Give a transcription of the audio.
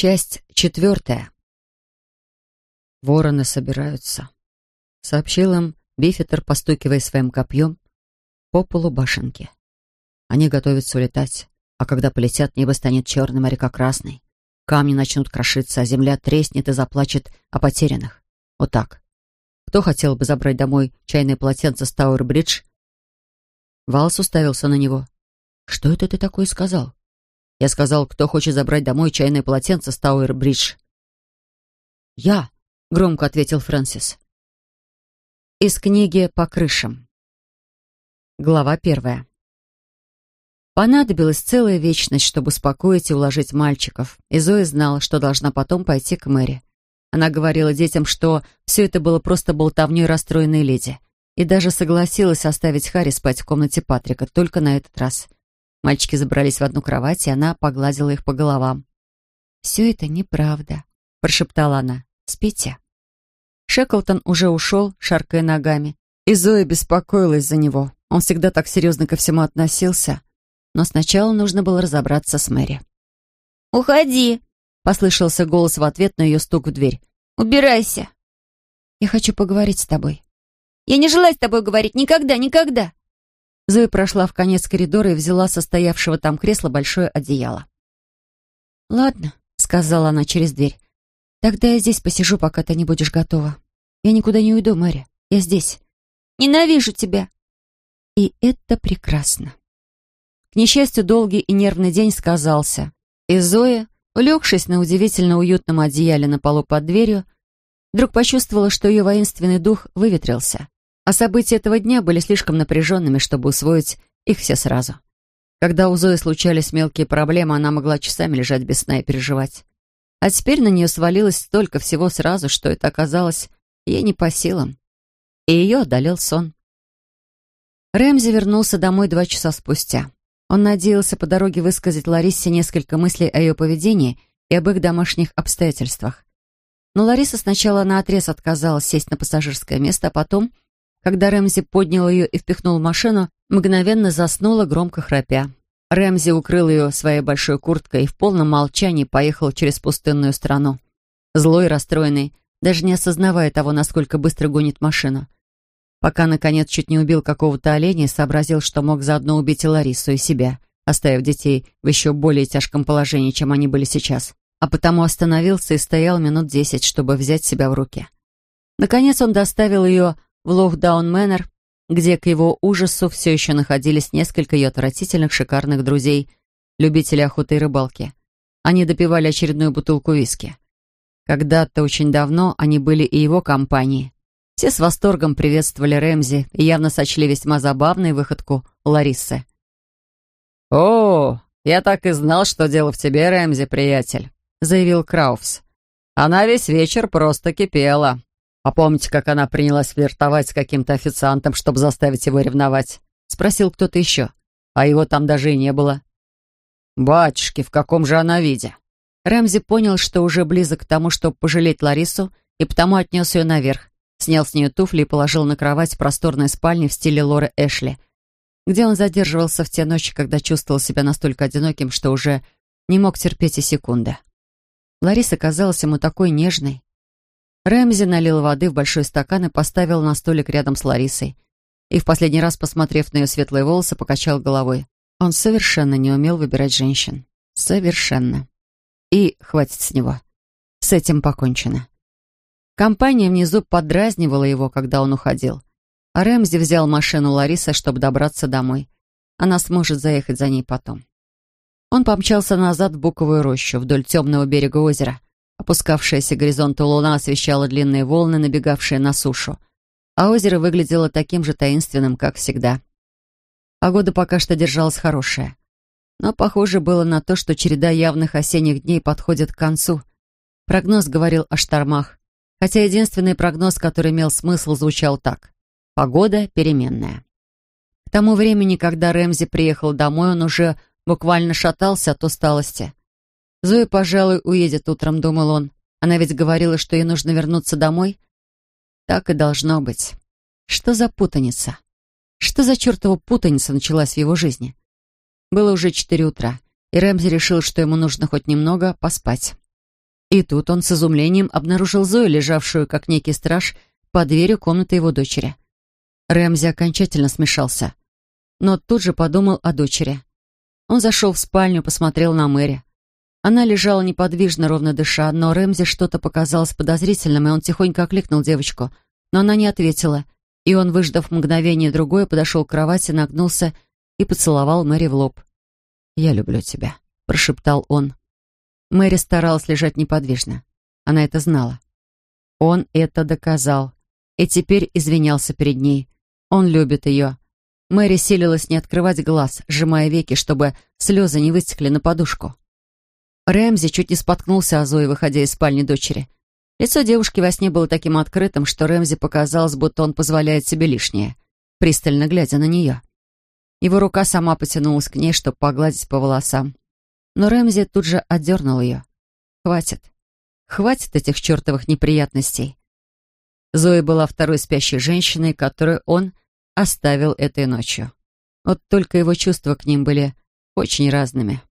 Часть четвертая. «Вороны собираются», — сообщил им Бифетер, постукивая своим копьем по полу башенки. «Они готовятся улетать, а когда полетят, небо станет черным, а река красной. Камни начнут крошиться, а земля треснет и заплачет о потерянных. Вот так. Кто хотел бы забрать домой чайное полотенце с Тауэр-Бридж?» Валс уставился на него. «Что это ты такое сказал?» Я сказал, кто хочет забрать домой чайное полотенце с Тауэр-Бридж. «Я», — громко ответил Фрэнсис. Из книги «По крышам». Глава первая. Понадобилась целая вечность, чтобы успокоить и уложить мальчиков, и Зоя знала, что должна потом пойти к Мэри. Она говорила детям, что все это было просто болтовней расстроенной леди, и даже согласилась оставить Харри спать в комнате Патрика, только на этот раз — Мальчики забрались в одну кровать, и она погладила их по головам. «Все это неправда», — прошептала она. «Спите». Шеклтон уже ушел, шаркая ногами, и Зоя беспокоилась за него. Он всегда так серьезно ко всему относился. Но сначала нужно было разобраться с Мэри. «Уходи!» — послышался голос в ответ на ее стук в дверь. «Убирайся!» «Я хочу поговорить с тобой». «Я не желаю с тобой говорить никогда, никогда!» Зоя прошла в конец коридора и взяла со стоявшего там кресла большое одеяло. «Ладно», — сказала она через дверь. «Тогда я здесь посижу, пока ты не будешь готова. Я никуда не уйду, Мэри. Я здесь». «Ненавижу тебя». И это прекрасно. К несчастью, долгий и нервный день сказался. И Зоя, улегшись на удивительно уютном одеяле на полу под дверью, вдруг почувствовала, что ее воинственный дух выветрился а события этого дня были слишком напряженными, чтобы усвоить их все сразу. Когда у Зои случались мелкие проблемы, она могла часами лежать без сна и переживать. А теперь на нее свалилось столько всего сразу, что это оказалось ей не по силам. И ее одолел сон. Рэмзи вернулся домой два часа спустя. Он надеялся по дороге высказать Ларисе несколько мыслей о ее поведении и об их домашних обстоятельствах. Но Лариса сначала наотрез отказалась сесть на пассажирское место, а потом когда Рэмзи поднял ее и впихнул в машину, мгновенно заснула, громко храпя. Рэмзи укрыл ее своей большой курткой и в полном молчании поехал через пустынную страну. Злой расстроенный, даже не осознавая того, насколько быстро гонит машину. Пока, наконец, чуть не убил какого-то оленя сообразил, что мог заодно убить и Ларису, и себя, оставив детей в еще более тяжком положении, чем они были сейчас. А потому остановился и стоял минут десять, чтобы взять себя в руки. Наконец он доставил ее в Лохдаун-Мэннер, где к его ужасу все еще находились несколько ее отвратительных шикарных друзей, любителей охоты и рыбалки. Они допивали очередную бутылку виски. Когда-то очень давно они были и его компанией. Все с восторгом приветствовали Рэмзи и явно сочли весьма забавной выходку Ларисы. «О, я так и знал, что дело в тебе, Рэмзи, приятель», — заявил Краувс. «Она весь вечер просто кипела. «А помните, как она принялась флиртовать с каким-то официантом, чтобы заставить его ревновать?» — спросил кто-то еще. А его там даже и не было. «Батюшки, в каком же она виде?» Рэмзи понял, что уже близок к тому, чтобы пожалеть Ларису, и потому отнес ее наверх, снял с нее туфли и положил на кровать в просторной спальне в стиле Лоры Эшли, где он задерживался в те ночи, когда чувствовал себя настолько одиноким, что уже не мог терпеть и секунды. Лариса казалась ему такой нежной, Рэмзи налил воды в большой стакан и поставил на столик рядом с Ларисой. И в последний раз, посмотрев на ее светлые волосы, покачал головой. Он совершенно не умел выбирать женщин. Совершенно. И хватит с него. С этим покончено. Компания внизу подразнивала его, когда он уходил. А Рэмзи взял машину Ларисы, чтобы добраться домой. Она сможет заехать за ней потом. Он помчался назад в Буковую рощу, вдоль темного берега озера — Опускавшаяся к горизонту луна освещала длинные волны, набегавшие на сушу. А озеро выглядело таким же таинственным, как всегда. Погода пока что держалась хорошая. Но похоже было на то, что череда явных осенних дней подходит к концу. Прогноз говорил о штормах. Хотя единственный прогноз, который имел смысл, звучал так. Погода переменная. К тому времени, когда Рэмзи приехал домой, он уже буквально шатался от усталости. Зоя, пожалуй, уедет утром, думал он. Она ведь говорила, что ей нужно вернуться домой. Так и должно быть. Что за путаница? Что за чертова путаница началась в его жизни? Было уже четыре утра, и Рэмзи решил, что ему нужно хоть немного поспать. И тут он с изумлением обнаружил Зою, лежавшую, как некий страж, под дверью комнаты его дочери. Рэмзи окончательно смешался, но тут же подумал о дочери. Он зашел в спальню, посмотрел на Мэри. Она лежала неподвижно, ровно дыша, но Рэмзи что-то показалось подозрительным, и он тихонько окликнул девочку, но она не ответила, и он, выждав мгновение другое, подошел к кровати, нагнулся и поцеловал Мэри в лоб. «Я люблю тебя», — прошептал он. Мэри старалась лежать неподвижно. Она это знала. Он это доказал. И теперь извинялся перед ней. Он любит ее. Мэри силилась не открывать глаз, сжимая веки, чтобы слезы не вытекли на подушку. Рэмзи чуть не споткнулся о Зои, выходя из спальни дочери. Лицо девушки во сне было таким открытым, что Рэмзи показалось, будто он позволяет себе лишнее, пристально глядя на нее. Его рука сама потянулась к ней, чтобы погладить по волосам. Но Рэмзи тут же отдернул ее. «Хватит. Хватит этих чертовых неприятностей». Зоя была второй спящей женщиной, которую он оставил этой ночью. Вот только его чувства к ним были очень разными.